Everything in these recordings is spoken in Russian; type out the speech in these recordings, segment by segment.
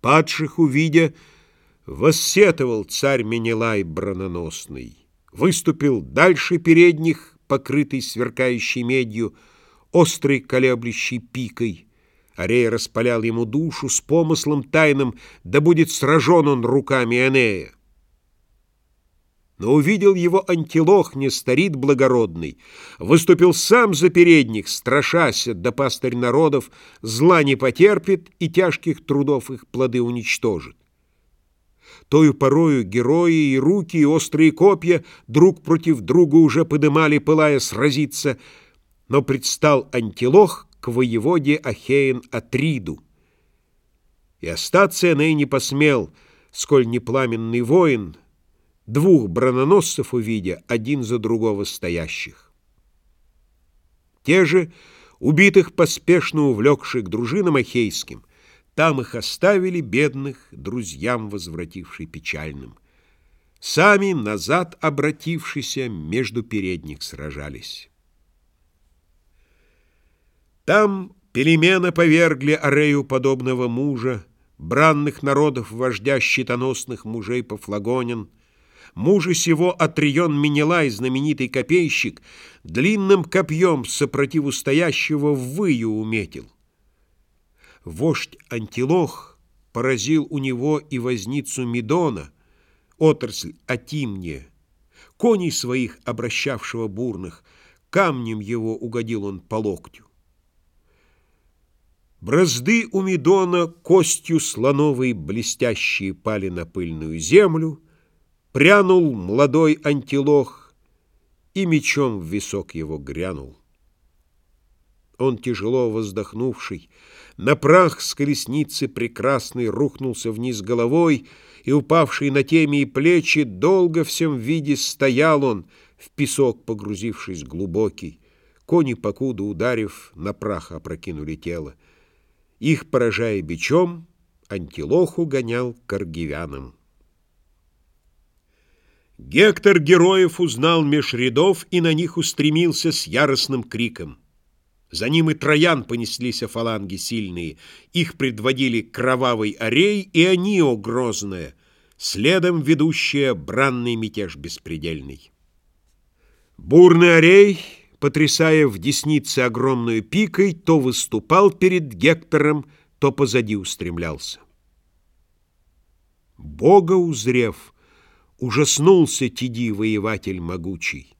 Падших увидя, воссетовал царь Менелай брононосный, выступил дальше передних, покрытый сверкающей медью, острой колеблющей пикой. Арей распалял ему душу с помыслом тайным, да будет сражен он руками Энея. Но увидел его антилох, не старит благородный, Выступил сам за передних, страшася, да пастырь народов Зла не потерпит и тяжких трудов их плоды уничтожит. Тою порою герои и руки, и острые копья Друг против друга уже подымали, пылая сразиться, Но предстал антилох к воеводе Ахеин Атриду. И остаться Эней не посмел, сколь непламенный воин — двух броненосцев увидя, один за другого стоящих. Те же, убитых поспешно увлекших дружинам ахейским, там их оставили, бедных, друзьям возвративший печальным. Сами, назад обратившиеся, между передних сражались. Там Пелемена повергли Арею подобного мужа, бранных народов вождя щитоносных мужей Пафлагонин, Мужа сего Атрион Менелай, знаменитый копейщик, длинным копьем сопротивустоящего в выю уметил. Вождь Антилох поразил у него и возницу Медона, отрасль Атимния, коней своих, обращавшего бурных, камнем его угодил он по локтю. Бразды у Медона костью слоновой блестящие пали на пыльную землю, Прянул молодой антилох, и мечом в висок его грянул. Он, тяжело воздохнувший, на прах с колесницы прекрасной рухнулся вниз головой, и, упавший на теме и плечи, долго всем виде стоял он, в песок погрузившись глубокий. Кони, покуда ударив, на прах опрокинули тело. Их, поражая бичом, антилоху гонял к аргивянам. Гектор героев узнал меж рядов и на них устремился с яростным криком. За ним и троян понеслись фаланги сильные, их предводили кровавый Орей и Анио грозная, следом ведущая бранный мятеж беспредельный. Бурный Орей, потрясая в деснице огромную пикой, то выступал перед Гектором, то позади устремлялся. Бога узрев, Ужаснулся Тиди, воеватель могучий.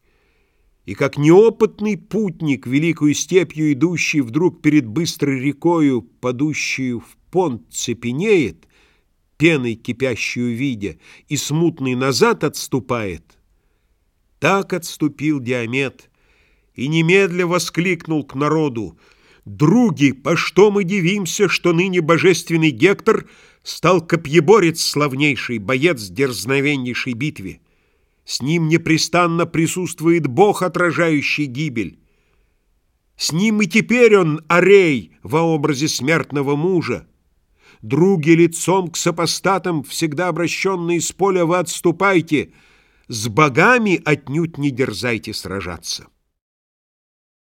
И как неопытный путник, великую степью идущий, Вдруг перед быстрой рекою, падущую в понт, цепенеет, Пеной кипящую видя, и смутный назад отступает. Так отступил Диамет, и немедля воскликнул к народу, «Други, по что мы дивимся, что ныне божественный Гектор — Стал копьеборец славнейший, боец дерзновеннейшей битве. С ним непрестанно присутствует Бог, отражающий гибель. С ним и теперь он, Арей, во образе смертного мужа. Други лицом к сопостатам, всегда обращенные с поля, вы отступайте. С богами отнюдь не дерзайте сражаться.